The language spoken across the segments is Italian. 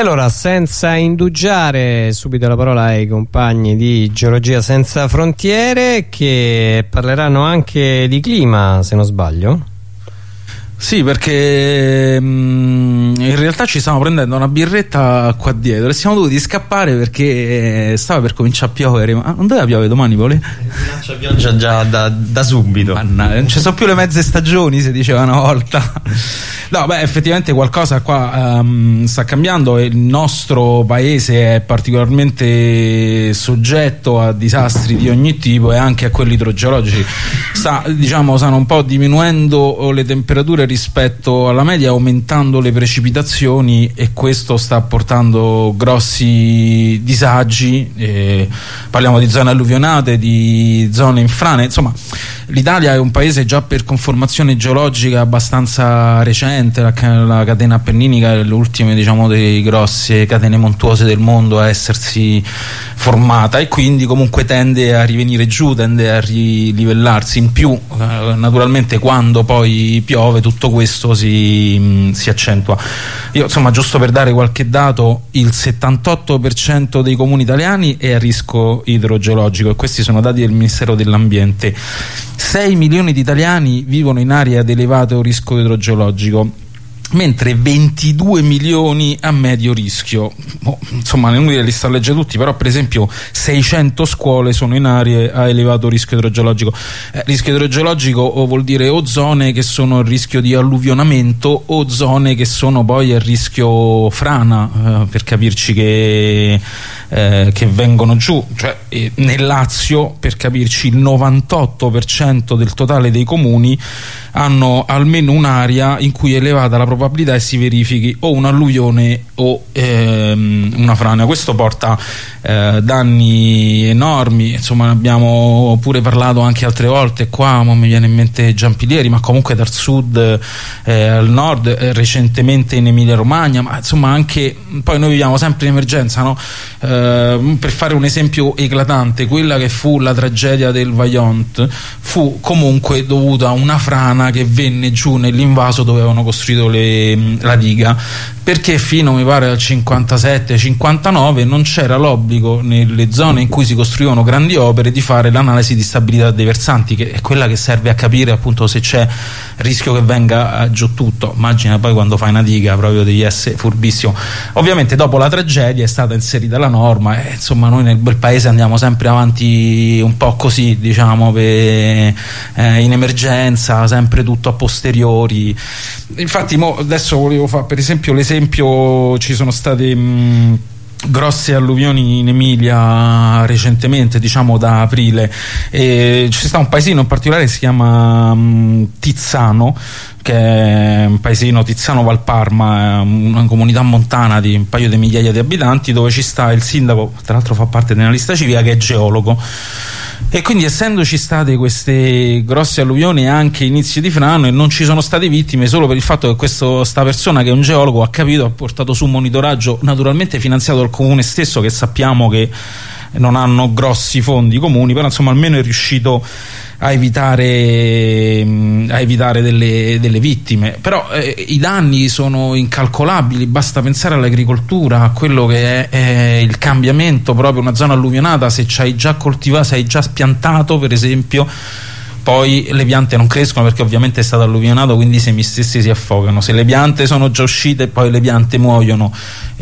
allora, senza indugiare, subito la parola ai compagni di Geologia Senza Frontiere che parleranno anche di clima, se non sbaglio. Sì, perché mh, mm, in realtà ci stiamo prendendo una birretta qua dietro e siamo dovuti scappare perché stava per cominciare a piovere. Ma non doveva piovere domani, Pole? C'è pioggia già da, da subito. Manna, non ci sono più le mezze stagioni, si diceva una volta. No, beh, effettivamente qualcosa qua um, sta cambiando e il nostro paese è particolarmente soggetto a disastri di ogni tipo e anche a quelli idrogeologici. Sta, diciamo, stanno un po' diminuendo le temperature rispetto alla media, aumentando le precipitazioni e questo sta portando grossi disagi. Eh, parliamo di zone alluvionate, di zone in frane, insomma l'Italia è un paese già per conformazione geologica abbastanza recente, la, la catena appenninica è l'ultima diciamo, delle grosse catene montuose del mondo a essersi formata e quindi comunque tende a rivenire giù, tende a rilivellarsi in più, eh, naturalmente quando poi piove tutto questo si, mh, si accentua. Io insomma giusto per dare qualche dato, il 78% dei comuni italiani è a rischio idrogeologico e questi sono dati del Ministero dell'Ambiente 6 milioni di italiani vivono in aree ad elevato rischio idrogeologico mentre 22 milioni a medio rischio. Oh, insomma non li sta a leggere tutti però per esempio 600 scuole sono in aree a elevato rischio idrogeologico. Eh, rischio idrogeologico vuol dire o zone che sono a rischio di alluvionamento o zone che sono poi a rischio frana eh, per capirci che eh, che vengono giù, cioè eh, nel Lazio per capirci il 98% del totale dei comuni hanno almeno un'area in cui è elevata la probabilità che si verifichi o un'alluvione o ehm, una frana. Questo porta eh, danni enormi, insomma ne abbiamo pure parlato anche altre volte qua, mi viene in mente Giampilieri, ma comunque dal sud eh, al nord, eh, recentemente in Emilia Romagna, ma insomma anche poi noi viviamo sempre in emergenza, no? Eh, per fare un esempio eclatante, quella che fu la tragedia del Vaillant fu comunque dovuta a una frana che venne giù nell'invaso dove avevano costruito le, la diga. Perché fino mi pare al 57-59 non c'era l'obbligo nelle zone in cui si costruivano grandi opere di fare l'analisi di stabilità dei versanti che è quella che serve a capire appunto se c'è rischio che venga eh, giù tutto. Immagina poi quando fai una diga proprio devi essere furbissimo. Ovviamente dopo la tragedia è stata inserita la norma e insomma noi nel bel paese andiamo sempre avanti un po' così diciamo per, eh, in emergenza sempre tutto a posteriori. Infatti adesso volevo fare per esempio l'esempio ci sono state mh, grosse alluvioni in Emilia recentemente, diciamo da aprile. E c'è stato un paesino in particolare che si chiama um, Tizzano, che è un paesino Tizzano Valparma, una comunità montana di un paio di migliaia di abitanti, dove ci sta il sindaco, tra l'altro fa parte della lista civica, che è geologo e quindi essendoci state queste grosse alluvioni anche inizi di frano e non ci sono state vittime solo per il fatto che questa persona che è un geologo ha capito, ha portato su un monitoraggio naturalmente finanziato dal comune stesso che sappiamo che non hanno grossi fondi comuni, però insomma almeno è riuscito a evitare, a evitare delle, delle, vittime. Però eh, i danni sono incalcolabili, basta pensare all'agricoltura, a quello che è, è, il cambiamento, proprio una zona alluvionata, se hai già coltivato, se hai già spiantato per esempio poi le piante non crescono perché ovviamente è stato alluvionato quindi i semi stessi si affogano. Se le piante sono già uscite poi le piante muoiono.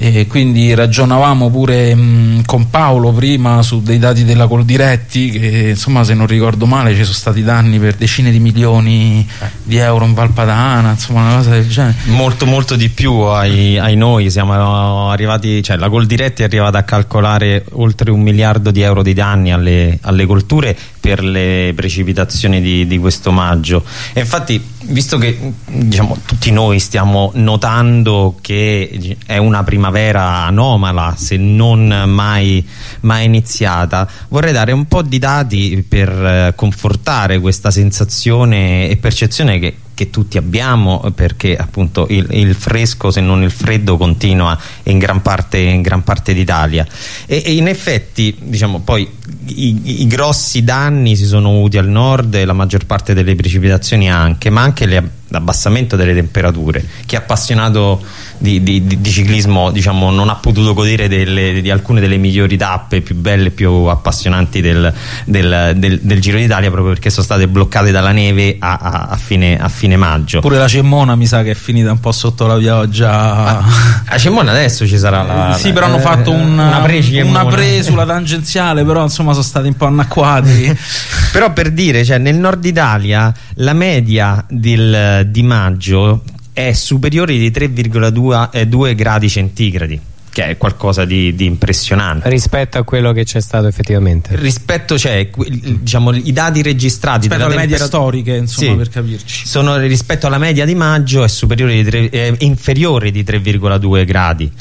E quindi ragionavamo pure mh, con Paolo prima su dei dati della Coldiretti che insomma se non ricordo male ci sono stati danni per decine di milioni di euro in Valpadana insomma una cosa del genere. Molto molto di più ai, ai noi. Siamo arrivati cioè la Coldiretti è arrivata a calcolare oltre un miliardo di euro di danni alle, alle colture per le precipitazioni di, di questo maggio. E infatti visto che diciamo, tutti noi stiamo notando che è una primavera anomala se non mai, mai iniziata vorrei dare un po' di dati per eh, confortare questa sensazione e percezione che che tutti abbiamo perché appunto il, il, fresco se non il freddo continua in gran parte, parte d'Italia. E, e, in effetti diciamo poi i, i, grossi danni si sono avuti al nord e la maggior parte delle precipitazioni anche ma anche le, l'abbassamento delle temperature. Chi è appassionato di, di, di ciclismo diciamo, non ha potuto godere delle, di alcune delle migliori tappe più belle più appassionanti del, del, del, del Giro d'Italia proprio perché sono state bloccate dalla neve a, a, a, fine, a, fine, maggio. Pure la Cemmona mi sa che è finita un po' sotto la pioggia. A, Cemmona adesso ci sarà la. Sì, però hanno fatto un, una, pre, una pre sulla tangenziale, però insomma sono stati un po' annacquati. però per dire, cioè, nel nord Italia la media del, di maggio è superiore di 3,2 eh, gradi centigradi che è qualcosa di, di, impressionante. Rispetto a quello che c'è stato effettivamente. Rispetto cioè diciamo i dati registrati rispetto alle medie storiche insomma sì, per capirci. Sono, rispetto alla media di maggio è, superiore di 3, è inferiore di 3,2 gradi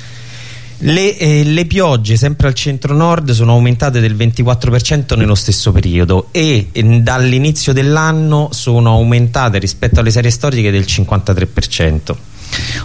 le, eh, le, piogge sempre al centro-nord sono aumentate del 24% nello stesso periodo e eh, dall'inizio dell'anno sono aumentate rispetto alle serie storiche del 53%.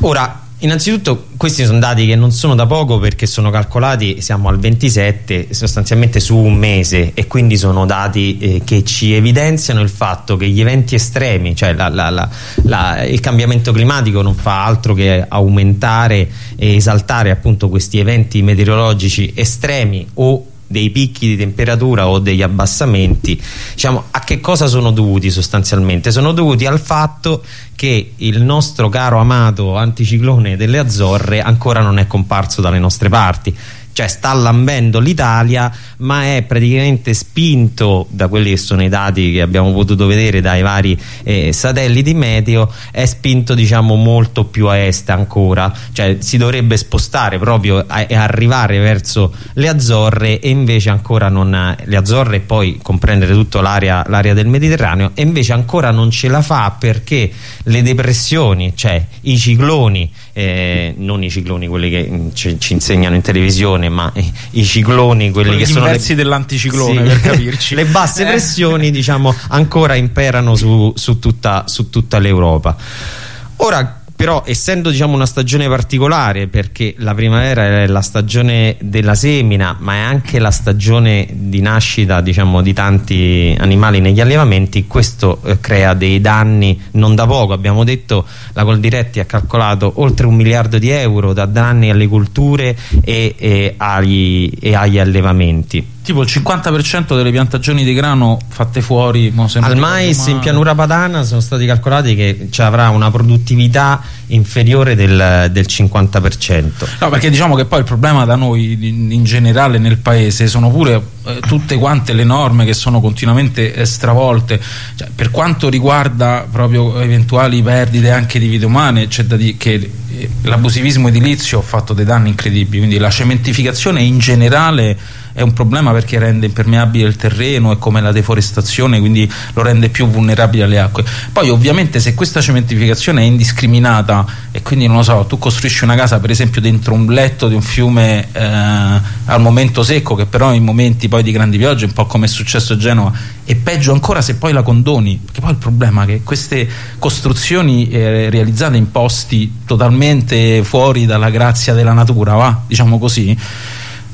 Ora, Innanzitutto questi sono dati che non sono da poco perché sono calcolati, siamo al 27 sostanzialmente su un mese e quindi sono dati eh, che ci evidenziano il fatto che gli eventi estremi, cioè la, la, la, il cambiamento climatico non fa altro che aumentare e esaltare appunto questi eventi meteorologici estremi o dei picchi di temperatura o degli abbassamenti diciamo, a che cosa sono dovuti sostanzialmente? sono dovuti al fatto che il nostro caro amato anticiclone delle Azzorre ancora non è comparso dalle nostre parti cioè sta lambendo l'Italia ma è praticamente spinto da quelli che sono i dati che abbiamo potuto vedere dai vari eh, satelliti meteo è spinto diciamo molto più a est ancora. Cioè si dovrebbe spostare proprio e arrivare verso le Azzorre e invece ancora non le Azzorre e poi comprendere tutta l'area del Mediterraneo e invece ancora non ce la fa perché le depressioni cioè i cicloni eh, non i cicloni quelli che mm, ci, ci insegnano in televisione ma i, i cicloni quelli, quelli che sono le... dell'anticiclone sì, per capirci. Le basse pressioni diciamo ancora imperano su, su tutta, su tutta l'Europa. Ora però essendo diciamo, una stagione particolare perché la primavera è la stagione della semina ma è anche la stagione di nascita diciamo, di tanti animali negli allevamenti questo eh, crea dei danni non da poco. Abbiamo detto la Coldiretti ha calcolato oltre un miliardo di euro da danni alle culture e, e, agli, e agli allevamenti tipo il 50% delle piantagioni di grano fatte fuori al mais in pianura padana sono stati calcolati che avrà una produttività inferiore del, del 50% no perché diciamo che poi il problema da noi in generale nel paese sono pure eh, tutte quante le norme che sono continuamente stravolte. Cioè, per quanto riguarda proprio eventuali perdite anche di vite umane c'è da dire che eh, l'abusivismo edilizio ha fatto dei danni incredibili. Quindi la cementificazione in generale è un problema perché rende impermeabile il terreno, è come la deforestazione, quindi lo rende più vulnerabile alle acque. Poi ovviamente se questa cementificazione è indiscriminata e quindi non lo so, tu costruisci una casa per esempio dentro un letto di un fiume eh, al momento secco che però in momenti poi di grandi piogge, un po' come è successo a Genova, e peggio ancora se poi la condoni, perché poi il problema è che queste costruzioni eh, realizzate in posti totalmente fuori dalla grazia della natura, va? diciamo così,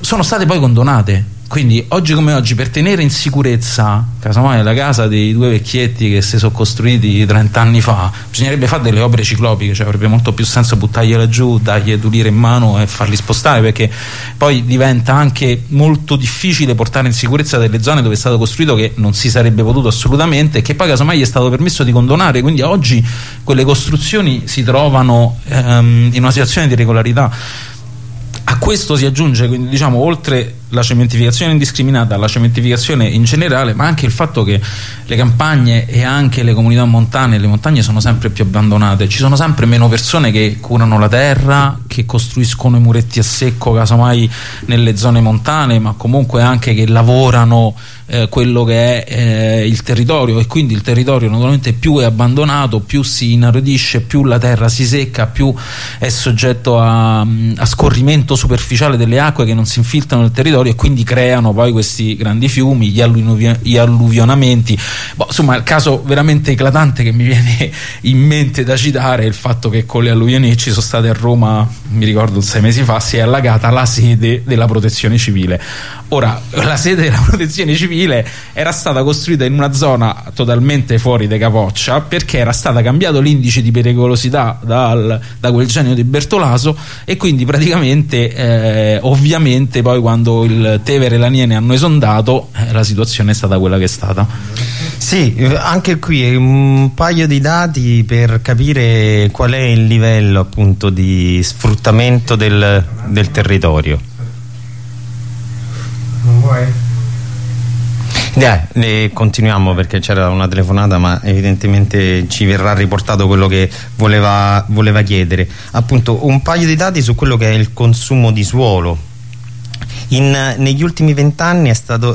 sono state poi condonate. Quindi oggi come oggi per tenere in sicurezza casomai la casa dei due vecchietti che si sono costruiti 30 anni fa bisognerebbe fare delle opere ciclopiche cioè avrebbe molto più senso buttargliela giù dargli d'ulire in mano e farli spostare perché poi diventa anche molto difficile portare in sicurezza delle zone dove è stato costruito che non si sarebbe potuto assolutamente e che poi casomai gli è stato permesso di condonare. Quindi oggi quelle costruzioni si trovano ehm, in una situazione di regolarità a questo si aggiunge, quindi, diciamo, oltre la cementificazione indiscriminata, la cementificazione in generale, ma anche il fatto che le campagne e anche le comunità montane, le montagne sono sempre più abbandonate, ci sono sempre meno persone che curano la terra, che costruiscono i muretti a secco, casomai nelle zone montane, ma comunque anche che lavorano eh, quello che è eh, il territorio. E quindi il territorio naturalmente più è abbandonato, più si inaridisce, più la terra si secca, più è soggetto a, a scorrimento superficiale delle acque che non si infiltrano nel territorio territorio e quindi creano poi questi grandi fiumi, gli, alluvio gli alluvionamenti. Boh, insomma, il caso veramente eclatante che mi viene in mente da citare è il fatto che con le alluvioni ci sono state a Roma, mi ricordo sei mesi fa, si è allagata la sede della protezione civile. Ora, la sede della protezione civile era stata costruita in una zona totalmente fuori da capoccia perché era stata cambiato l'indice di pericolosità dal, da quel genio di Bertolaso e quindi praticamente eh, ovviamente poi quando il Tevere e la Niene hanno esondato eh, la situazione è stata quella che è stata. Sì, anche qui un paio di dati per capire qual è il livello appunto di sfruttamento del, del territorio. Non vuoi? Eh, continuiamo perché c'era una telefonata ma evidentemente ci verrà riportato quello che voleva, voleva chiedere appunto un paio di dati su quello che è il consumo di suolo in, negli ultimi vent'anni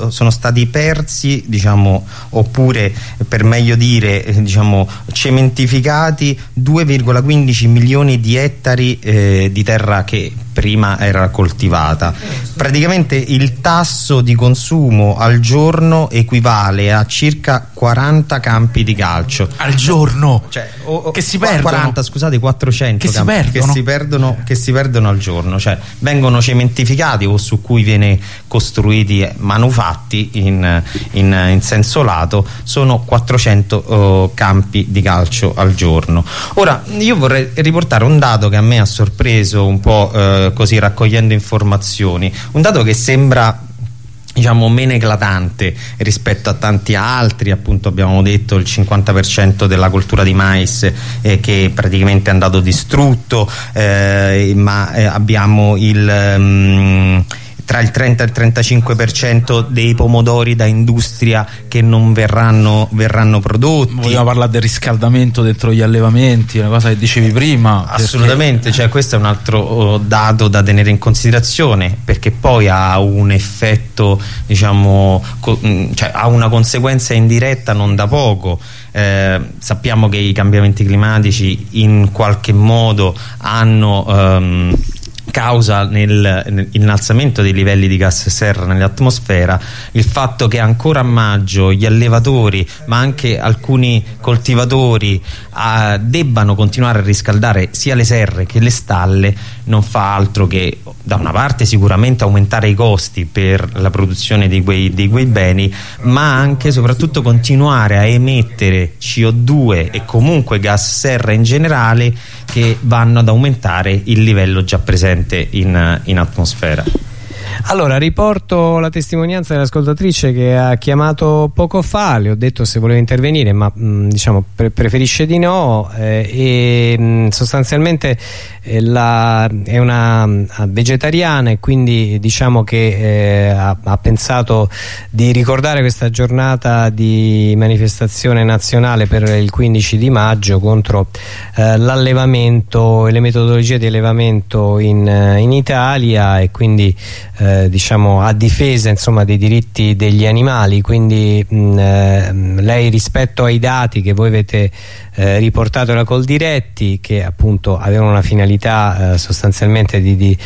sono stati persi diciamo, oppure per meglio dire eh, diciamo, cementificati 2,15 milioni di ettari eh, di terra che prima era coltivata praticamente il tasso di consumo al giorno equivale a circa 40 campi di calcio al giorno? Cioè, o, o, che si perdono? 40 scusate 400 che, si perdono? Che, si perdono, che si perdono al giorno cioè vengono cementificati o su cui viene costruiti manufatti in, in, in, senso lato sono 400 uh, campi di calcio al giorno ora io vorrei riportare un dato che a me ha sorpreso un po' uh, così raccogliendo informazioni. Un dato che sembra diciamo meno eclatante rispetto a tanti altri appunto abbiamo detto il 50% della coltura di mais eh, che praticamente è andato distrutto eh, ma eh, abbiamo il um, tra il 30 e il 35% dei pomodori da industria che non verranno, verranno prodotti. Vogliamo parlare del riscaldamento dentro gli allevamenti, una cosa che dicevi prima. Assolutamente, perché... cioè, questo è un altro oh, dato da tenere in considerazione perché poi ha un effetto, diciamo, mm, cioè, ha una conseguenza indiretta non da poco. Eh, sappiamo che i cambiamenti climatici in qualche modo hanno... Um, causa nell'innalzamento dei livelli di gas serra nell'atmosfera il fatto che ancora a maggio gli allevatori ma anche alcuni coltivatori eh, debbano continuare a riscaldare sia le serre che le stalle non fa altro che da una parte sicuramente aumentare i costi per la produzione di quei, di quei beni ma anche e soprattutto continuare a emettere CO2 e comunque gas serra in generale che vanno ad aumentare il livello già presente in, in atmosfera. Allora, riporto la testimonianza dell'ascoltatrice che ha chiamato poco fa, le ho detto se voleva intervenire, ma mh, diciamo pre preferisce di no eh, e mh, sostanzialmente eh, la, è una vegetariana e quindi diciamo che eh, ha, ha, pensato di ricordare questa giornata di manifestazione nazionale per il 15 di maggio contro eh, l'allevamento e le metodologie di allevamento in, in Italia e quindi eh, diciamo a difesa insomma, dei diritti degli animali. Quindi mh, eh, lei rispetto ai dati che voi avete eh, riportato da Coldiretti che appunto avevano una finalità eh, sostanzialmente di, di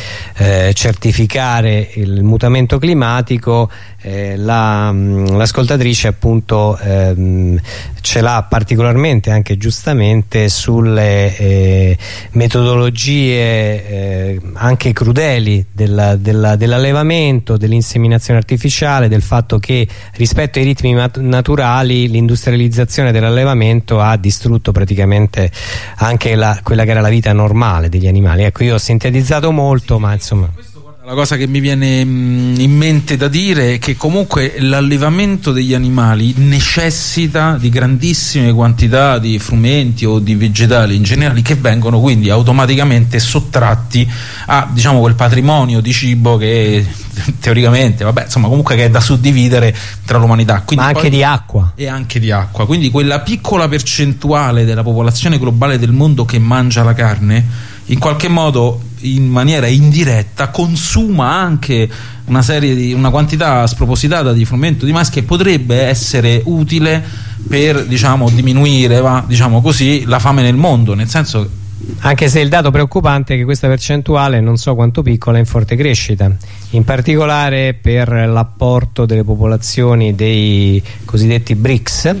certificare il mutamento climatico eh, l'ascoltatrice la, appunto ehm, ce l'ha particolarmente anche giustamente sulle eh, metodologie eh, anche crudeli dell'allevamento, dell dell'inseminazione artificiale, del fatto che rispetto ai ritmi naturali l'industrializzazione dell'allevamento ha distrutto praticamente anche la, quella che era la vita normale degli animali. Ecco, io ho sintetizzato molto, ma insomma la cosa che mi viene mm, in mente da dire è che comunque l'allevamento degli animali necessita di grandissime quantità di frumenti o di vegetali in generale che vengono quindi automaticamente sottratti a diciamo quel patrimonio di cibo che teoricamente vabbè insomma comunque che è da suddividere tra l'umanità. Ma anche di acqua. E anche di acqua. Quindi quella piccola percentuale della popolazione globale del mondo che mangia la carne in qualche modo in maniera indiretta consuma anche una, di, una quantità spropositata di frumento di mais che potrebbe essere utile per diciamo, diminuire va, diciamo così, la fame nel mondo nel senso anche se il dato preoccupante è che questa percentuale non so quanto piccola è in forte crescita in particolare per l'apporto delle popolazioni dei cosiddetti BRICS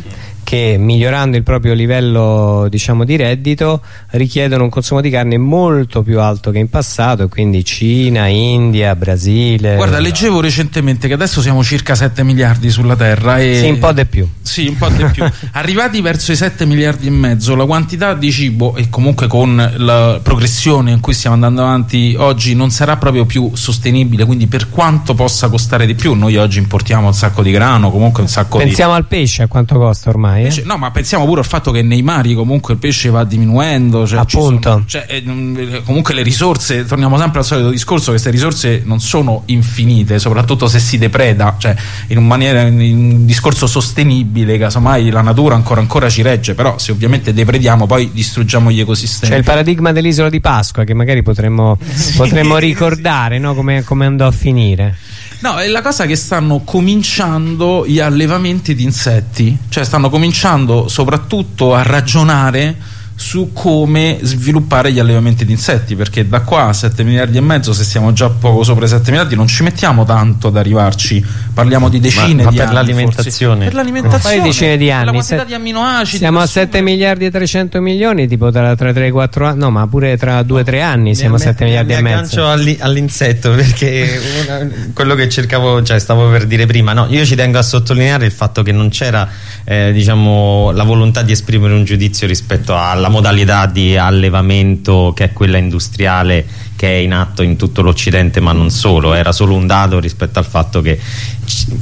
che migliorando il proprio livello diciamo, di reddito richiedono un consumo di carne molto più alto che in passato quindi Cina, India, Brasile. Guarda leggevo recentemente che adesso siamo circa 7 miliardi sulla terra e... sì un po' di più. Sì un po' di più. Arrivati verso i 7 miliardi e mezzo la quantità di cibo e comunque con la progressione in cui stiamo andando avanti oggi non sarà proprio più sostenibile quindi per quanto possa costare di più noi oggi importiamo un sacco di grano comunque un sacco pensiamo di... al pesce a quanto costa ormai ormai. Eh? No, ma pensiamo pure al fatto che nei mari comunque il pesce va diminuendo. Cioè Appunto. Sono, cioè, eh, comunque le risorse, torniamo sempre al solito discorso, che queste risorse non sono infinite, soprattutto se si depreda, cioè in un, maniera, in un discorso sostenibile, casomai la natura ancora ancora ci regge, però se ovviamente deprediamo poi distruggiamo gli ecosistemi. C'è il paradigma dell'isola di Pasqua che magari potremmo, sì, potremmo ricordare sì. no? come, come andò a finire. No, è la cosa che stanno cominciando gli allevamenti di insetti, cioè stanno cominciando soprattutto a ragionare su come sviluppare gli allevamenti di insetti perché da qua a 7 miliardi e mezzo se siamo già poco sopra i 7 miliardi non ci mettiamo tanto ad arrivarci. Parliamo di decine ma, di ma per l'alimentazione. Per l'alimentazione. decine di anni la quantità di amminoacidi siamo a 7 miliardi e 300 milioni tipo tra, tra 3 4 anni no ma pure tra 2 3 anni siamo a 7 miliardi e mezzo. all'insetto perché una, quello che cercavo cioè stavo per dire prima no io ci tengo a sottolineare il fatto che non c'era eh, diciamo la volontà di esprimere un giudizio rispetto alla la modalità di allevamento che è quella industriale che è in atto in tutto l'Occidente ma non solo, era solo un dato rispetto al fatto che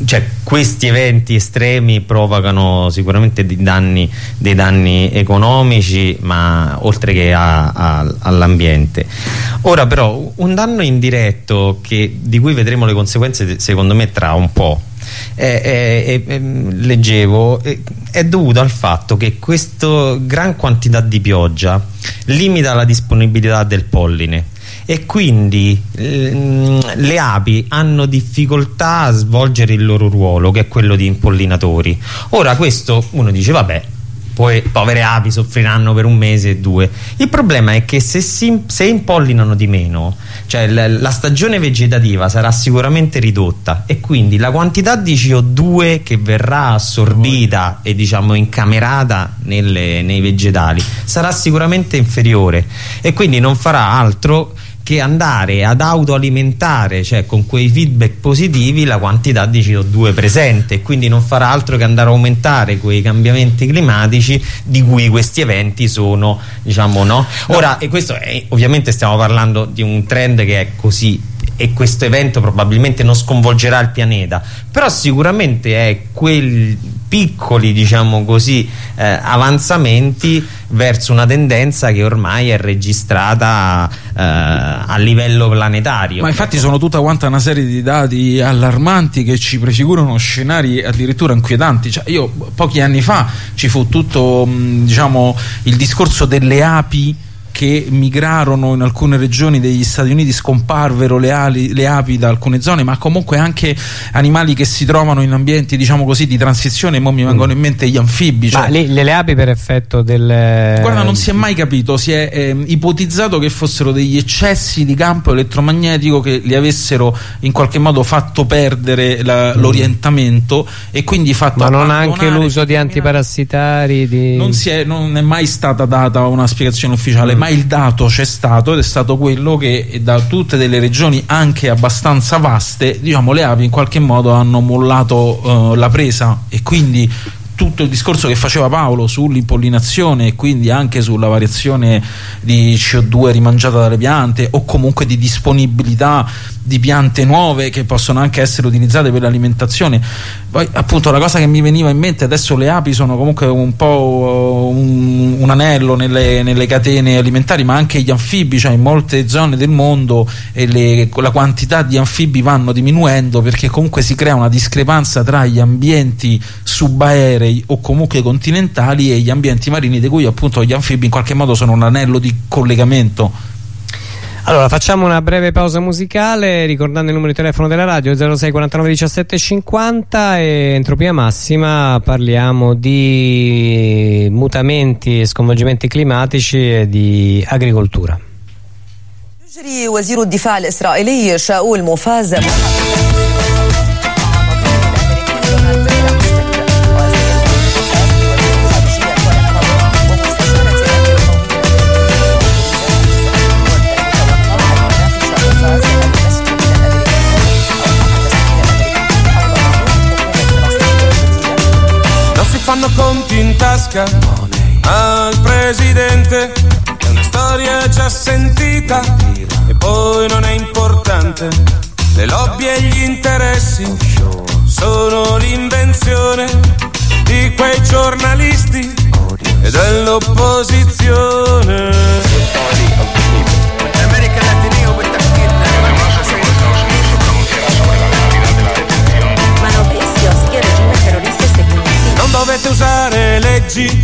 cioè, questi eventi estremi provocano sicuramente dei danni, dei danni economici ma oltre che all'ambiente. Ora però un danno indiretto che, di cui vedremo le conseguenze secondo me tra un po' eh, eh, leggevo è dovuto al fatto che questa gran quantità di pioggia limita la disponibilità del polline e quindi le api hanno difficoltà a svolgere il loro ruolo che è quello di impollinatori. Ora questo uno dice vabbè poi povere api soffriranno per un mese e due. Il problema è che se, si, se impollinano di meno cioè la stagione vegetativa sarà sicuramente ridotta e quindi la quantità di CO2 che verrà assorbita e diciamo incamerata nelle, nei vegetali sarà sicuramente inferiore e quindi non farà altro che andare ad autoalimentare, cioè con quei feedback positivi, la quantità di CO2 presente e quindi non farà altro che andare a aumentare quei cambiamenti climatici di cui questi eventi sono, diciamo, no? Ora, e questo è, ovviamente stiamo parlando di un trend che è così e questo evento probabilmente non sconvolgerà il pianeta però sicuramente è quei piccoli diciamo così eh, avanzamenti verso una tendenza che ormai è registrata eh, a livello planetario. Ma infatti sono tutta quanta una serie di dati allarmanti che ci prefigurano scenari addirittura inquietanti. Cioè io pochi anni fa ci fu tutto mh, diciamo il discorso delle api che migrarono in alcune regioni degli Stati Uniti, scomparvero le, ali, le, api da alcune zone, ma comunque anche animali che si trovano in ambienti diciamo così di transizione, mo mi mm. vengono in mente gli anfibi. Cioè... Ma le, le, api per effetto del... Guarda, non si è mai capito, si è eh, ipotizzato che fossero degli eccessi di campo elettromagnetico che li avessero in qualche modo fatto perdere mm. l'orientamento e quindi fatto... Ma non anche l'uso di antiparassitari? Di... Non, è, non, è, mai stata data una spiegazione ufficiale, mm ma il dato c'è stato ed è stato quello che da tutte delle regioni anche abbastanza vaste diciamo le api in qualche modo hanno mollato uh, la presa e quindi tutto il discorso che faceva Paolo sull'impollinazione e quindi anche sulla variazione di CO2 rimangiata dalle piante o comunque di disponibilità di piante nuove che possono anche essere utilizzate per l'alimentazione. Poi appunto la cosa che mi veniva in mente adesso le api sono comunque un po' un, un anello nelle, nelle, catene alimentari ma anche gli anfibi cioè in molte zone del mondo le, la quantità di anfibi vanno diminuendo perché comunque si crea una discrepanza tra gli ambienti subaerei o comunque continentali e gli ambienti marini di cui appunto gli anfibi in qualche modo sono un anello di collegamento Allora facciamo una breve pausa musicale ricordando il numero di telefono della radio 06 49 17 50 e entropia massima parliamo di mutamenti e sconvolgimenti climatici e di agricoltura. يجري وزير الدفاع الإسرائيلي شاول موفاز conti in tasca al presidente. È una storia già sentita e poi non è importante. Le lobby e gli interessi sono l'invenzione di quei giornalisti e dell'opposizione. Dovete usare leggi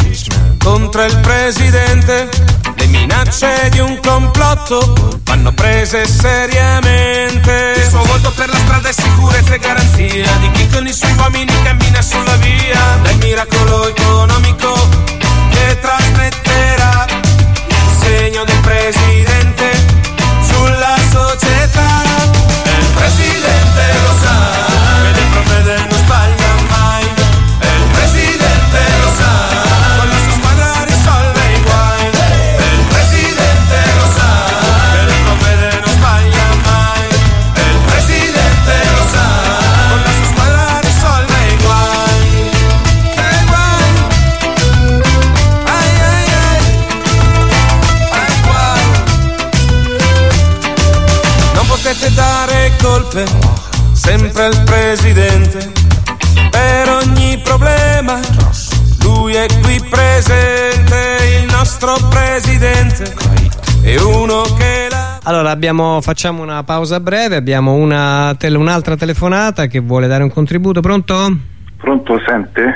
contro il presidente. Le minacce di un complotto vanno prese seriamente. Il suo voto per la strada è sicurezza e garanzia di chi con i suoi uomini cammina sulla via del miracolo economico che trasmetterà il segno del presidente sulla società. Il presidente presidente è uno che la Allora abbiamo, facciamo una pausa breve, abbiamo una tele- un'altra telefonata che vuole dare un contributo, pronto? Pronto, sente?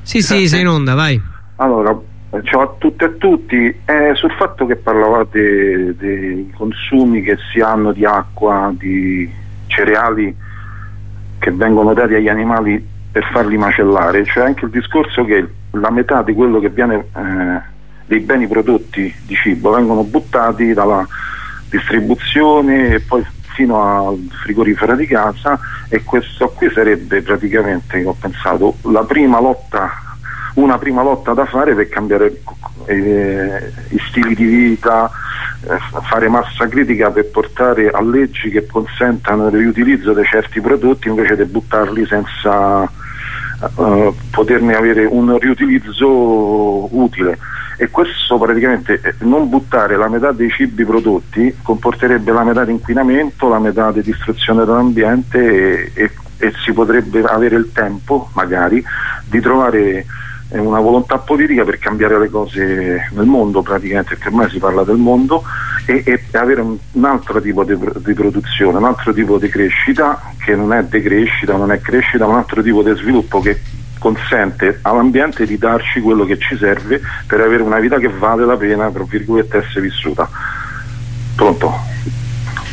Sì sì, sei in onda, vai. Allora, ciao a tutte e a tutti. Eh, sul fatto che parlavate dei consumi che si hanno di acqua, di cereali che vengono dati agli animali per farli macellare, c'è anche il discorso che la metà di quello che viene eh, dei beni prodotti di cibo vengono buttati dalla distribuzione e poi fino al frigorifero di casa e questo qui sarebbe praticamente, ho pensato, la prima lotta, una prima lotta da fare per cambiare eh, i stili di vita, eh, fare massa critica per portare a leggi che consentano il riutilizzo di certi prodotti invece di buttarli senza eh, poterne avere un riutilizzo utile e questo praticamente eh, non buttare la metà dei cibi prodotti comporterebbe la metà di inquinamento, la metà di distruzione dell'ambiente e, e- e si potrebbe avere il tempo magari di trovare eh, una volontà politica per cambiare le cose nel mondo praticamente perché ormai si parla del mondo e, e avere un, un altro tipo di, di produzione, un altro tipo di crescita che non è decrescita, non è crescita, ma un altro tipo di sviluppo che consente all'ambiente di darci quello che ci serve per avere una vita che vale la pena, tra virgolette, essere vissuta. Pronto?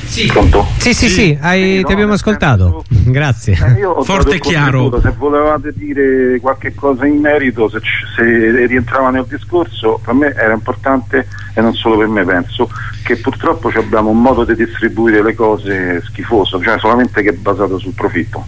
Sì. Pronto? Sì sì sì, hai- Sì, no, ti abbiamo ascoltato, senso- grazie. Eh, io ho Forte e chiaro. Se volevate dire qualche cosa in merito, se, se rientrava nel discorso, per me era importante e non solo per me, penso che purtroppo ci abbiamo un modo di distribuire le cose schifoso, cioè solamente che è basato sul profitto.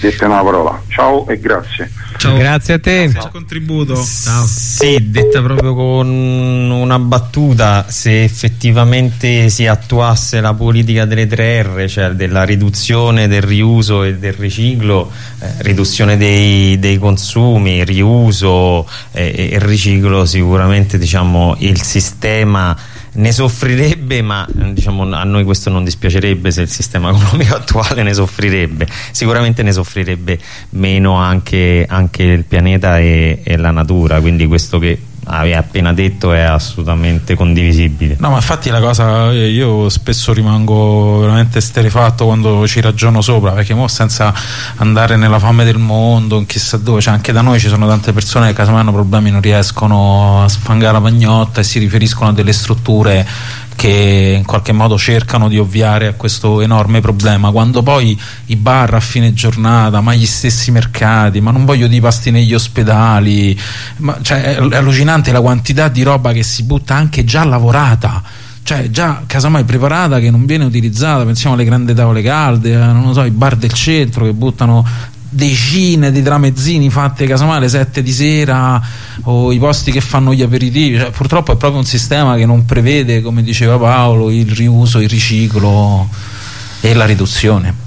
Dette una parola. Ciao e grazie. Grazie a te. Ciao. contributo. Ciao. Sì, detta proprio con una battuta, se effettivamente si attuasse la politica delle 3R, cioè della riduzione del riuso e del riciclo, eh, riduzione dei, dei consumi, riuso eh, e riciclo, sicuramente diciamo, il sistema ne soffrirebbe ma diciamo, a noi questo non dispiacerebbe se il sistema economico attuale ne soffrirebbe. Sicuramente ne soffrirebbe meno anche, anche il pianeta e, e la natura quindi questo che hai appena detto è assolutamente condivisibile. No, ma infatti la cosa eh, io spesso rimango veramente sterefatto quando ci ragiono sopra, perché mo senza andare nella fame del mondo, in chissà dove, cioè anche da noi ci sono tante persone che casomai hanno problemi non riescono a sfangare la pagnotta e si riferiscono a delle strutture che in qualche modo cercano di ovviare a questo enorme problema. Quando poi i bar a fine giornata ma gli stessi mercati ma non voglio di pasti negli ospedali ma, cioè, è, allucinante la quantità di roba che si butta anche già lavorata cioè già casomai preparata che non viene utilizzata. Pensiamo alle grandi tavole calde eh, non so i bar del centro che buttano decine di tramezzini fatte alle 7 di sera o i posti che fanno gli aperitivi. Cioè, purtroppo è proprio un sistema che non prevede come diceva Paolo il riuso, il riciclo e la riduzione.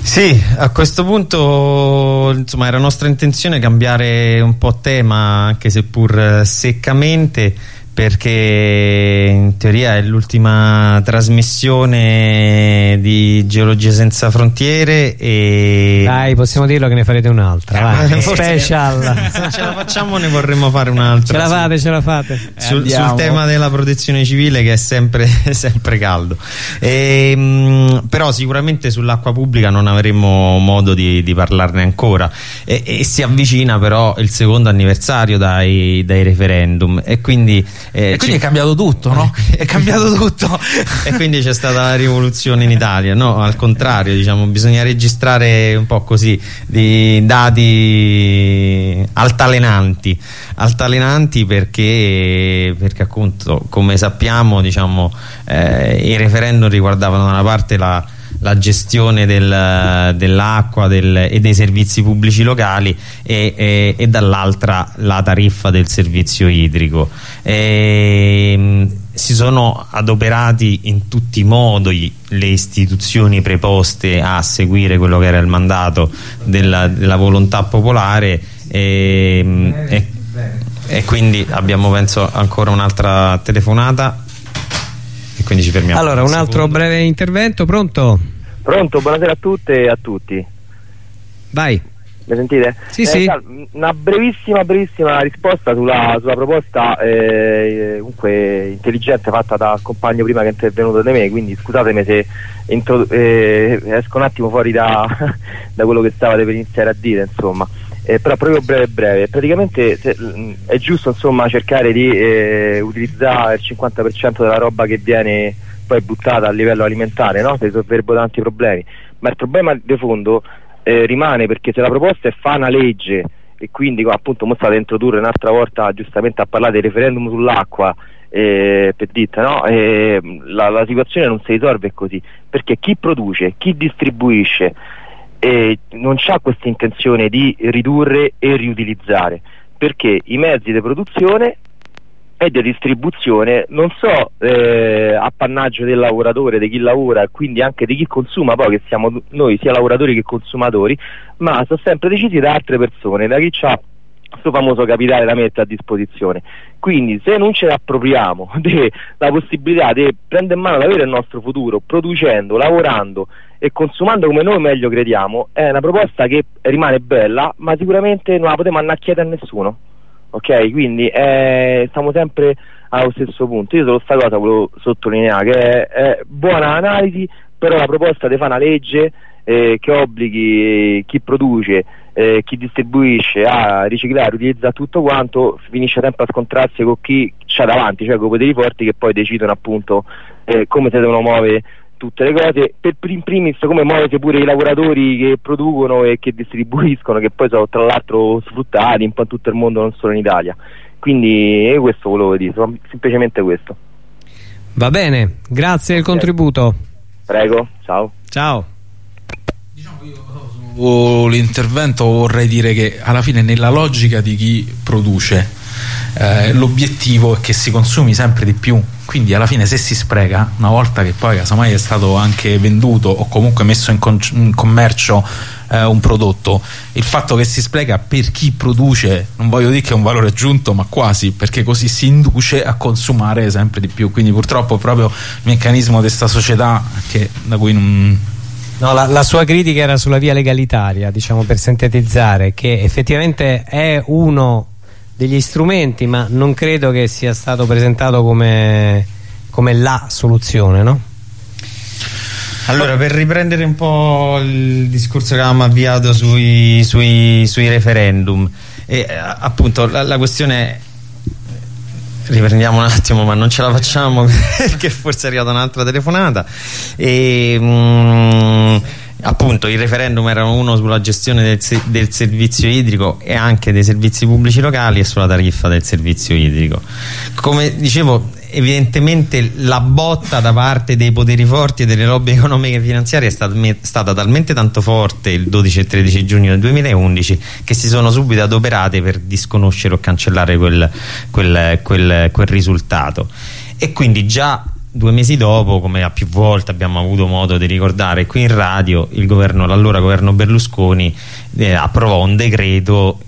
Sì, a questo punto insomma, era nostra intenzione cambiare un po' tema anche seppur seccamente perché in teoria è l'ultima trasmissione di Geologia Senza Frontiere e... Dai, possiamo dirlo che ne farete un'altra, eh, special. Se ce la facciamo ne vorremmo fare un'altra. Ce la fate, ce la fate. Sul, sul, tema della protezione civile che è sempre, sempre caldo. E, ehm, mh, però sicuramente sull'acqua pubblica non avremo modo di, di parlarne ancora e, e, si avvicina però il secondo anniversario dai, dai referendum e quindi eh, e quindi è cambiato tutto, no? è cambiato tutto. e quindi c'è stata la rivoluzione in Italia, no? Al contrario, diciamo, bisogna registrare un po' così di dati altalenanti, altalenanti perché, perché appunto, come sappiamo, diciamo, eh, i referendum riguardavano da una parte la la gestione del, dell'acqua del, e dei servizi pubblici locali e, e, e dall'altra la tariffa del servizio idrico. E, ehm, si sono adoperati in tutti i modi le istituzioni preposte a seguire quello che era il mandato della, della volontà popolare e, e, e quindi abbiamo penso ancora un'altra telefonata e quindi ci fermiamo allora un, un altro breve intervento pronto? Pronto, buonasera a tutte e a tutti. Vai. Mi sentite? Sì, eh, sì. Una brevissima, brevissima risposta sulla, sulla proposta eh, comunque intelligente fatta dal compagno prima che è intervenuto da me, quindi scusatemi se eh, esco un attimo fuori da, da, quello che stavate per iniziare a dire, insomma. Eh, però proprio breve breve, praticamente se, è giusto insomma cercare di eh, utilizzare il 50% della roba che viene poi buttata a livello alimentare no? per risolvere tanti problemi ma il problema di fondo eh, rimane perché se la proposta è fa una legge e quindi appunto mo state a introdurre un'altra volta giustamente a parlare del referendum sull'acqua eh, per ditta, no? eh, la, la, situazione non si risolve così perché chi produce, chi distribuisce eh, non ha questa intenzione di ridurre e riutilizzare perché i mezzi di produzione e di distribuzione non so eh, appannaggio del lavoratore, di chi lavora e quindi anche di chi consuma, poi che siamo noi sia lavoratori che consumatori, ma sono sempre decisi da altre persone, da chi ha questo famoso capitale da mettere a disposizione. Quindi se non ce ne appropriamo della possibilità di prendere in mano ad avere il nostro futuro, producendo, lavorando e consumando come noi meglio crediamo, è una proposta che rimane bella, ma sicuramente non la potremo annacchiare a nessuno ok? Quindi eh, stiamo sempre allo stesso punto. Io solo questa cosa volevo sottolineare che è, è buona analisi, però la proposta di fare una legge eh, che obblighi chi produce, eh, chi distribuisce a riciclare, utilizzare tutto quanto, finisce sempre a scontrarsi con chi c'ha davanti, cioè con i poteri forti che poi decidono appunto eh, come si devono muovere tutte le cose, per in primis come muoversi pure i lavoratori che producono e che distribuiscono, che poi sono tra l'altro sfruttati un po' in tutto il mondo, non solo in Italia. Quindi eh, questo volevo dire, semplicemente questo. Va bene, grazie del contributo. Prego, ciao. Ciao. Diciamo io l'intervento vorrei dire che alla fine nella logica di chi produce eh, l'obiettivo è che si consumi sempre di più. Quindi alla fine se si spreca una volta che poi casomai è stato anche venduto o comunque messo in, in commercio eh, un prodotto il fatto che si spreca per chi produce non voglio dire che è un valore aggiunto ma quasi perché così si induce a consumare sempre di più. Quindi purtroppo proprio il meccanismo di questa società che, da cui non No, la, la, sua critica era sulla via legalitaria, diciamo per sintetizzare, che effettivamente è uno degli strumenti ma non credo che sia stato presentato come, come la soluzione no? Allora, per riprendere un po' il discorso che avevamo avviato sui, sui, sui referendum, e, appunto la, la, questione riprendiamo un attimo ma non ce la facciamo perché forse è arrivata un'altra telefonata e mm, appunto il referendum era uno sulla gestione del, del, servizio idrico e anche dei servizi pubblici locali e sulla tariffa del servizio idrico. Come dicevo evidentemente la botta da parte dei poteri forti e delle lobby economiche e finanziarie è stata, stata, talmente tanto forte il 12 e 13 giugno del 2011 che si sono subito adoperate per disconoscere o cancellare quel, quel, quel, quel risultato. E quindi già due mesi dopo, come a più volte abbiamo avuto modo di ricordare qui in radio, l'allora governo Berlusconi eh, approvò un decreto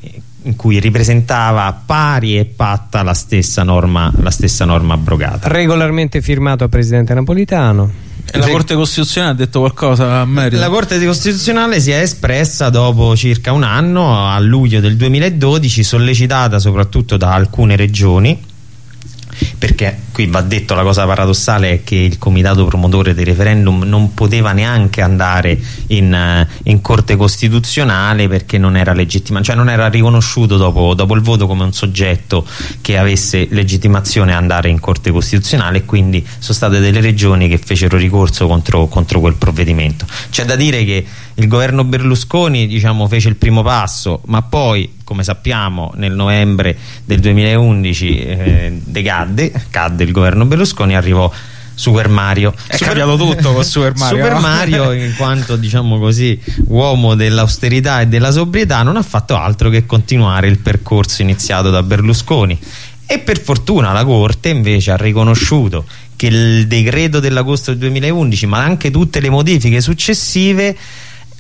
in cui ripresentava pari e patta la stessa norma, la stessa norma abrogata. Regolarmente firmato a Presidente Napolitano. E la Corte Costituzionale ha detto qualcosa a merito? La Corte Costituzionale si è espressa dopo circa un anno, a luglio del 2012, sollecitata soprattutto da alcune regioni perché qui va detto la cosa paradossale è che il comitato promotore del referendum non poteva neanche andare in, eh, in corte costituzionale perché non era legittima, cioè non era riconosciuto dopo, dopo, il voto come un soggetto che avesse legittimazione a andare in corte costituzionale e quindi sono state delle regioni che fecero ricorso contro, contro quel provvedimento. C'è da dire che il governo Berlusconi diciamo, fece il primo passo ma poi come sappiamo nel novembre del 2011 eh, decadde, cadde il governo Berlusconi arrivò Super Mario. È Super... cambiato tutto con Super Mario Super Mario in quanto diciamo così uomo dell'austerità e della sobrietà non ha fatto altro che continuare il percorso iniziato da Berlusconi. E per fortuna la Corte invece ha riconosciuto che il decreto dell'agosto del 2011 ma anche tutte le modifiche successive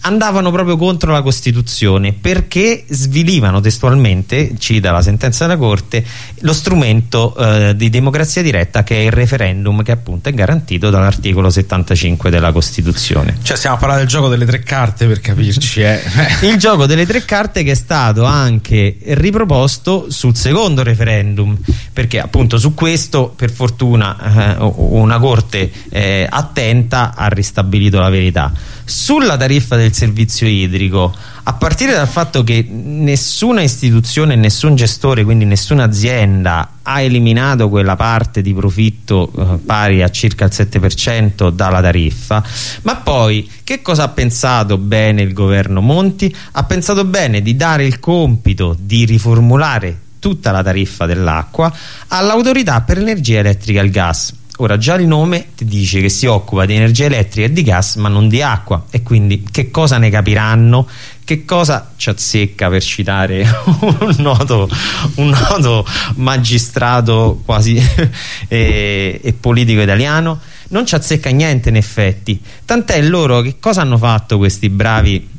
andavano proprio contro la Costituzione perché svilivano testualmente, cita la sentenza della Corte, lo strumento eh, di democrazia diretta che è il referendum che appunto è garantito dall'articolo 75 della Costituzione. Cioè stiamo a parlare del gioco delle tre carte per capirci. Eh. il gioco delle tre carte che è stato anche riproposto sul secondo referendum perché appunto su questo per fortuna eh, una Corte eh, attenta ha ristabilito la verità sulla tariffa del servizio idrico a partire dal fatto che nessuna istituzione nessun gestore quindi nessuna azienda ha eliminato quella parte di profitto eh, pari a circa il 7% dalla tariffa ma poi che cosa ha pensato bene il governo Monti? ha pensato bene di dare il compito di riformulare tutta la tariffa dell'acqua all'autorità per l'energia elettrica e il gas Ora già il nome ti dice che si occupa di energia elettrica e di gas ma non di acqua e quindi che cosa ne capiranno? Che cosa ci azzecca per citare un noto, un noto magistrato quasi e, e politico italiano? Non ci azzecca niente in effetti, tant'è loro che cosa hanno fatto questi bravi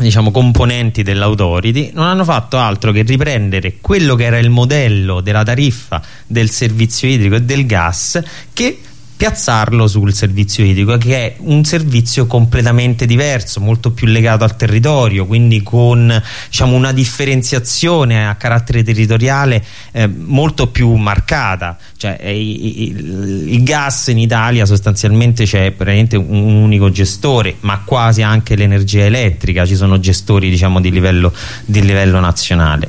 diciamo, componenti dell'autority non hanno fatto altro che riprendere quello che era il modello della tariffa del servizio idrico e del gas che piazzarlo sul servizio idrico che è un servizio completamente diverso molto più legato al territorio quindi con diciamo, una differenziazione a carattere territoriale eh, molto più marcata cioè, eh, il, il, gas in Italia sostanzialmente c'è praticamente un, un unico gestore ma quasi anche l'energia elettrica ci sono gestori diciamo, di, livello, di livello nazionale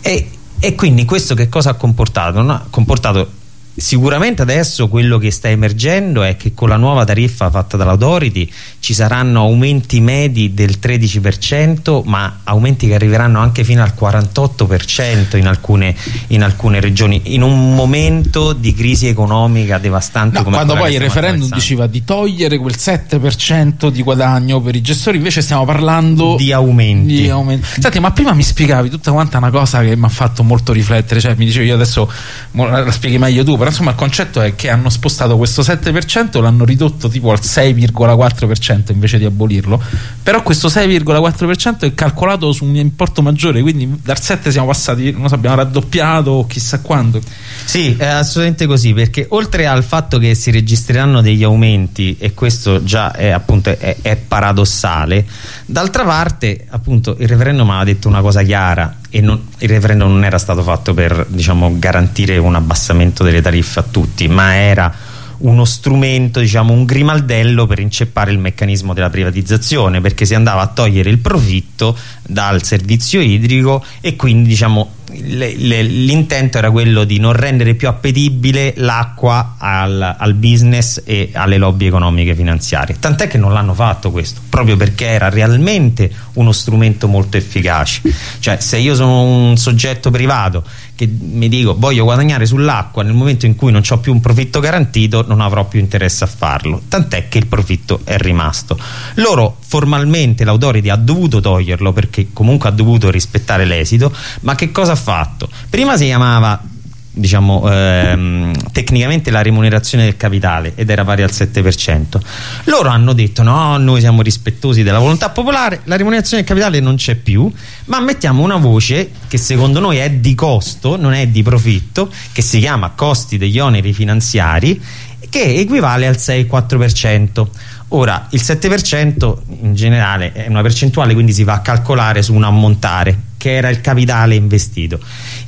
e, e quindi questo che cosa ha comportato? Non ha comportato Sicuramente adesso quello che sta emergendo è che con la nuova tariffa fatta dall'Autority ci saranno aumenti medi del 13% ma aumenti che arriveranno anche fino al 48% in alcune, in alcune regioni in un momento di crisi economica devastante no, come quando poi il referendum diceva di togliere quel 7% di guadagno per i gestori invece stiamo parlando di aumenti, di aumenti. Senti ma prima mi spiegavi tutta quanta una cosa che mi ha fatto molto riflettere cioè mi dicevi io adesso la spieghi meglio tu però insomma il concetto è che hanno spostato questo 7% l'hanno ridotto tipo al 6,4% invece di abolirlo. Però questo 6,4% è calcolato su un importo maggiore quindi dal 7 siamo passati non so, abbiamo raddoppiato chissà quando sì è assolutamente così perché oltre al fatto che si registreranno degli aumenti e questo già è appunto è, è paradossale d'altra parte appunto il referendum ha detto una cosa chiara e non, il referendum non era stato fatto per diciamo, garantire un abbassamento delle tariffe a tutti ma era uno strumento, diciamo un grimaldello per inceppare il meccanismo della privatizzazione perché si andava a togliere il profitto dal servizio idrico e quindi diciamo l'intento era quello di non rendere più appetibile l'acqua al, al, business e alle lobby economiche finanziarie. Tant'è che non l'hanno fatto questo proprio perché era realmente uno strumento molto efficace. Cioè se io sono un soggetto privato che mi dico voglio guadagnare sull'acqua nel momento in cui non ho più un profitto garantito non avrò più interesse a farlo. Tant'è che il profitto è rimasto. Loro formalmente l'autority ha dovuto toglierlo perché comunque ha dovuto rispettare l'esito ma che cosa ha fatto? prima si chiamava diciamo ehm, tecnicamente la remunerazione del capitale ed era pari al 7% loro hanno detto no noi siamo rispettosi della volontà popolare la remunerazione del capitale non c'è più ma mettiamo una voce che secondo noi è di costo non è di profitto che si chiama costi degli oneri finanziari che equivale al 6,4% ora il 7% in generale è una percentuale quindi si va a calcolare su un ammontare che era il capitale investito.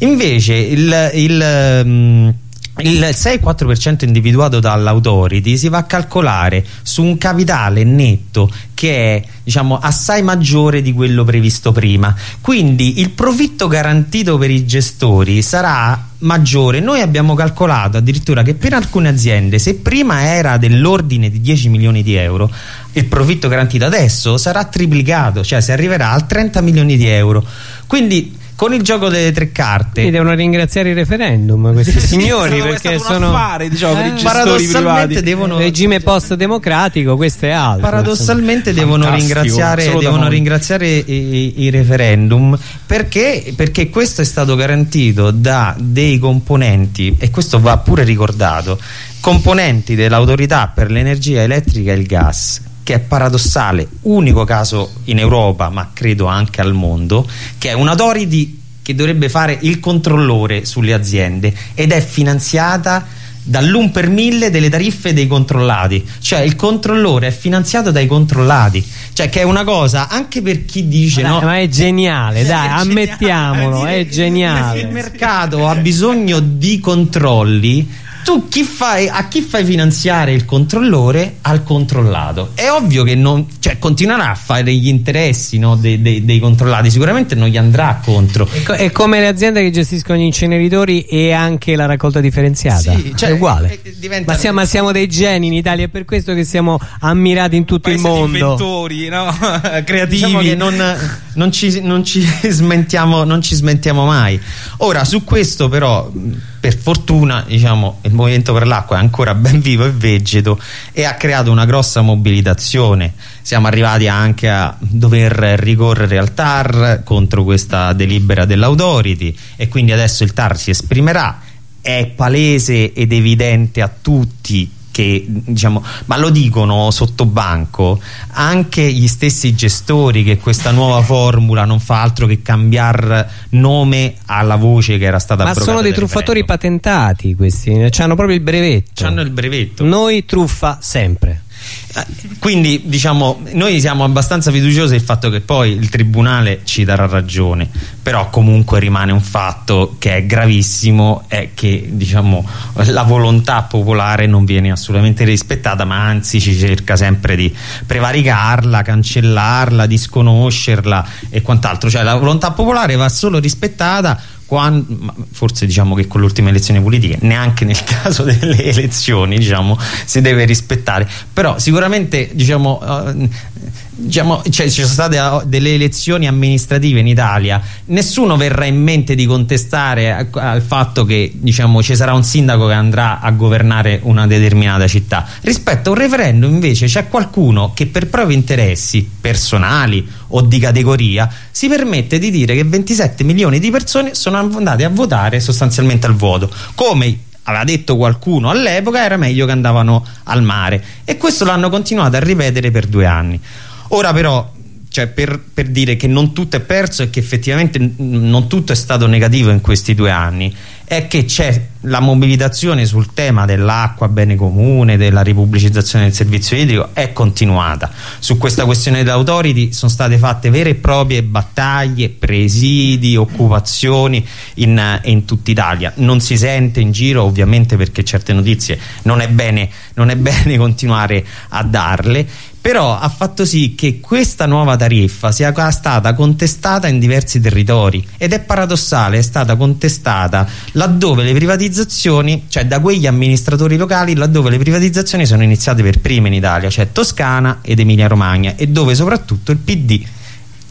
Invece il, il um, il 6-4% individuato dall'autority si va a calcolare su un capitale netto che è diciamo, assai maggiore di quello previsto prima. Quindi il profitto garantito per i gestori sarà maggiore. Noi abbiamo calcolato addirittura che per alcune aziende se prima era dell'ordine di 10 milioni di euro il profitto garantito adesso sarà triplicato cioè si arriverà al 30 milioni di euro. Quindi con il gioco delle tre carte Quindi devono ringraziare il referendum questi signori perché sono affare, diciamo, eh, paradossalmente devono regime post democratico questo è altro paradossalmente devono ringraziare, devono ringraziare i, i, referendum perché, perché questo è stato garantito da dei componenti e questo va pure ricordato componenti dell'autorità per l'energia elettrica e il gas che è paradossale, unico caso in Europa ma credo anche al mondo che è un'autority che dovrebbe fare il controllore sulle aziende ed è finanziata dall'1 per mille delle tariffe dei controllati cioè il controllore è finanziato dai controllati cioè che è una cosa anche per chi dice dai, no ma è geniale dai è ammettiamolo geniale. è geniale il mercato ha bisogno di controlli tu chi fai, a chi fai finanziare il controllore? Al controllato. È ovvio che non, cioè, continuerà a fare gli interessi no, dei, dei, dei, controllati, sicuramente non gli andrà contro. È, come le aziende che gestiscono gli inceneritori e anche la raccolta differenziata. Sì, cioè, è uguale. È, ma, siamo, ma, siamo, dei geni in Italia, è per questo che siamo ammirati in tutto il mondo. inventori, no? creativi. Diciamo che non, non, ci, non, ci smentiamo, non ci smentiamo mai. Ora, su questo però per fortuna diciamo, il Movimento per l'Acqua è ancora ben vivo e vegeto e ha creato una grossa mobilitazione. Siamo arrivati anche a dover ricorrere al TAR contro questa delibera dell'Autority e quindi adesso il TAR si esprimerà. È palese ed evidente a tutti che diciamo, ma lo dicono sotto banco anche gli stessi gestori che questa nuova formula non fa altro che cambiare nome alla voce che era stata ma sono dei truffatori patentati questi hanno proprio il brevetto. Hanno il brevetto. Noi truffa sempre quindi diciamo noi siamo abbastanza fiduciosi del fatto che poi il tribunale ci darà ragione però comunque rimane un fatto che è gravissimo è che diciamo la volontà popolare non viene assolutamente rispettata ma anzi ci cerca sempre di prevaricarla, cancellarla disconoscerla e quant'altro. Cioè la volontà popolare va solo rispettata quando, forse diciamo che con le ultime elezioni politiche neanche nel caso delle elezioni diciamo, si deve rispettare. Però sicuramente diciamo, uh, diciamo, cioè, ci sono state uh, delle elezioni amministrative in Italia. Nessuno verrà in mente di contestare al fatto che diciamo, ci sarà un sindaco che andrà a governare una determinata città. Rispetto a un referendum invece c'è qualcuno che per propri interessi personali o di categoria si permette di dire che 27 milioni di persone sono andate a votare sostanzialmente al voto. Come aveva detto qualcuno all'epoca era meglio che andavano al mare. E questo l'hanno continuato a ripetere per due anni ora però cioè per, per, dire che non tutto è perso e che effettivamente non tutto è stato negativo in questi due anni è che c'è la mobilitazione sul tema dell'acqua bene comune, della ripubblicizzazione del servizio idrico è continuata. Su questa questione dell'autority sono state fatte vere e proprie battaglie, presidi, occupazioni in, in tutta Italia. Non si sente in giro ovviamente perché certe notizie non è bene, non è bene continuare a darle però ha fatto sì che questa nuova tariffa sia stata contestata in diversi territori ed è paradossale, è stata contestata laddove le privatizzazioni, cioè da quegli amministratori locali laddove le privatizzazioni sono iniziate per prime in Italia, cioè Toscana ed Emilia Romagna e dove soprattutto il PD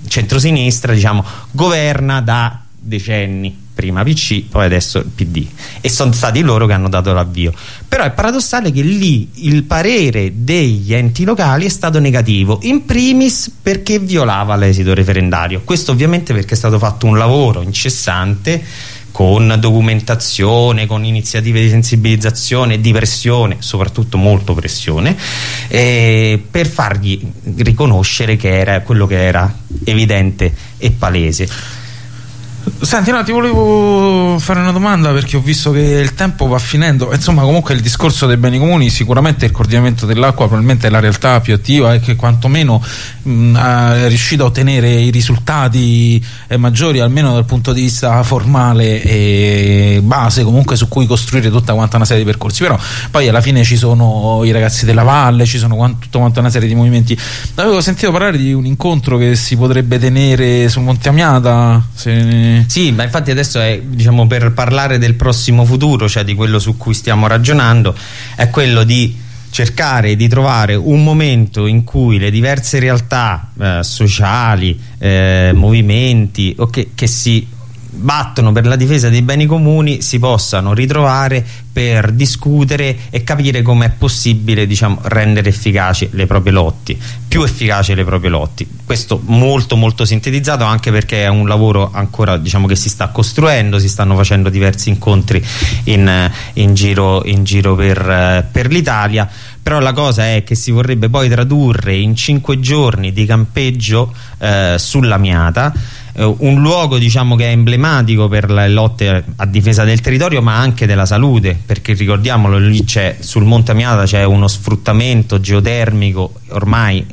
centrosinistra diciamo governa da decenni. Prima PC poi adesso il PD e sono stati loro che hanno dato l'avvio. Però è paradossale che lì il parere degli enti locali è stato negativo. In primis perché violava l'esito referendario. Questo ovviamente perché è stato fatto un lavoro incessante con documentazione, con iniziative di sensibilizzazione, di pressione, soprattutto molto pressione, eh, per fargli riconoscere che era quello che era evidente e palese. Senti, no, ti volevo fare una domanda perché ho visto che il tempo va finendo. Insomma, comunque il discorso dei beni comuni, sicuramente il coordinamento dell'acqua probabilmente è la realtà più attiva e che quantomeno mh, è riuscito a ottenere i risultati eh, maggiori, almeno dal punto di vista formale e base, comunque su cui costruire tutta quanta una serie di percorsi. Però poi alla fine ci sono i ragazzi della valle, ci sono quant tutta quanta una serie di movimenti. Avevo sentito parlare di un incontro che si potrebbe tenere sul Monte Amiata. Se sì, ma infatti adesso è diciamo, per parlare del prossimo futuro, cioè di quello su cui stiamo ragionando, è quello di cercare di trovare un momento in cui le diverse realtà eh, sociali, eh, movimenti okay, che si battono per la difesa dei beni comuni si possano ritrovare per discutere e capire come è possibile diciamo, rendere efficaci le proprie lotti più efficaci le proprie lotti. Questo molto molto sintetizzato anche perché è un lavoro ancora diciamo, che si sta costruendo si stanno facendo diversi incontri in, in giro, in giro per, per l'Italia. Però la cosa è che si vorrebbe poi tradurre in cinque giorni di campeggio eh, sulla Miata un luogo diciamo che è emblematico per le lotte a difesa del territorio ma anche della salute perché ricordiamolo lì c'è sul Monte Amiata c'è uno sfruttamento geotermico ormai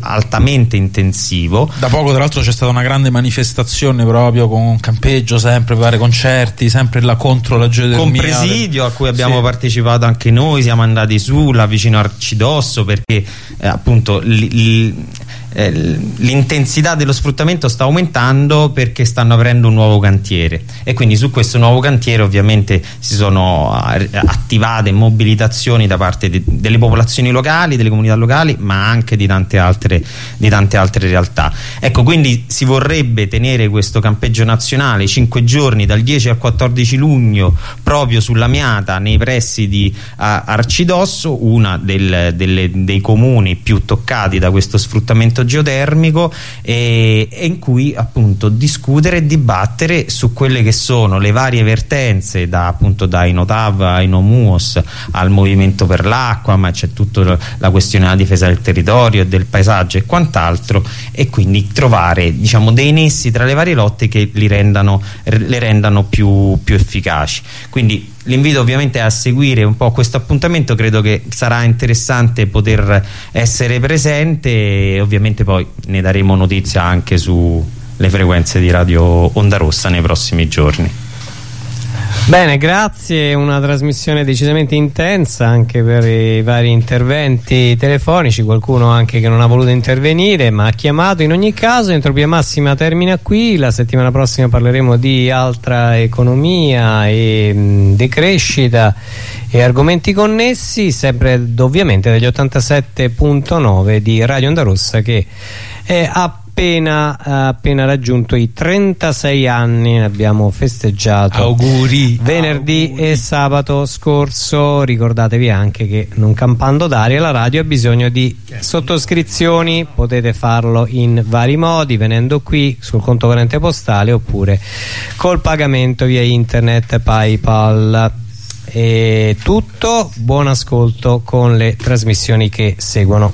altamente intensivo da poco tra l'altro c'è stata una grande manifestazione proprio con campeggio sempre, vari concerti sempre là contro la geotermia con presidio a cui abbiamo sì. partecipato anche noi siamo andati su là vicino a Arcidosso perché eh, appunto eh, l'intensità dello sfruttamento sta aumentando perché stanno aprendo un nuovo cantiere. E quindi su questo nuovo cantiere ovviamente si sono eh, attivate mobilitazioni da parte de delle popolazioni locali, delle comunità locali ma anche di tante, altre, di tante altre realtà. Ecco quindi si vorrebbe tenere questo campeggio nazionale 5 giorni dal 10 al 14 luglio proprio sulla Miata nei pressi di Arcidosso una del, delle, dei comuni più toccati da questo sfruttamento riscaldamento geotermico e, e, in cui appunto discutere e dibattere su quelle che sono le varie vertenze da appunto da Inotav a Inomuos al movimento per l'acqua ma c'è tutta la questione della difesa del territorio e del paesaggio e quant'altro e quindi trovare diciamo dei nessi tra le varie lotte che li rendano, le rendano più, più efficaci. Quindi l'invito ovviamente a seguire un po' questo appuntamento credo che sarà interessante poter essere presente e ovviamente poi ne daremo notizia anche sulle frequenze di Radio Onda Rossa nei prossimi giorni Bene, grazie, una trasmissione decisamente intensa anche per i vari interventi telefonici, qualcuno anche che non ha voluto intervenire ma ha chiamato, in ogni caso Entropia Massima termina qui, la settimana prossima parleremo di altra economia e mh, decrescita e argomenti connessi, sempre ovviamente dagli 87.9 di Radio Onda Rossa che è a appena, appena raggiunto i 36 anni, ne abbiamo festeggiato auguri venerdì auguri. e sabato scorso. Ricordatevi anche che non campando d'aria la radio ha bisogno di sottoscrizioni, potete farlo in vari modi, venendo qui sul conto corrente postale oppure col pagamento via internet Paypal. E tutto, buon ascolto con le trasmissioni che seguono.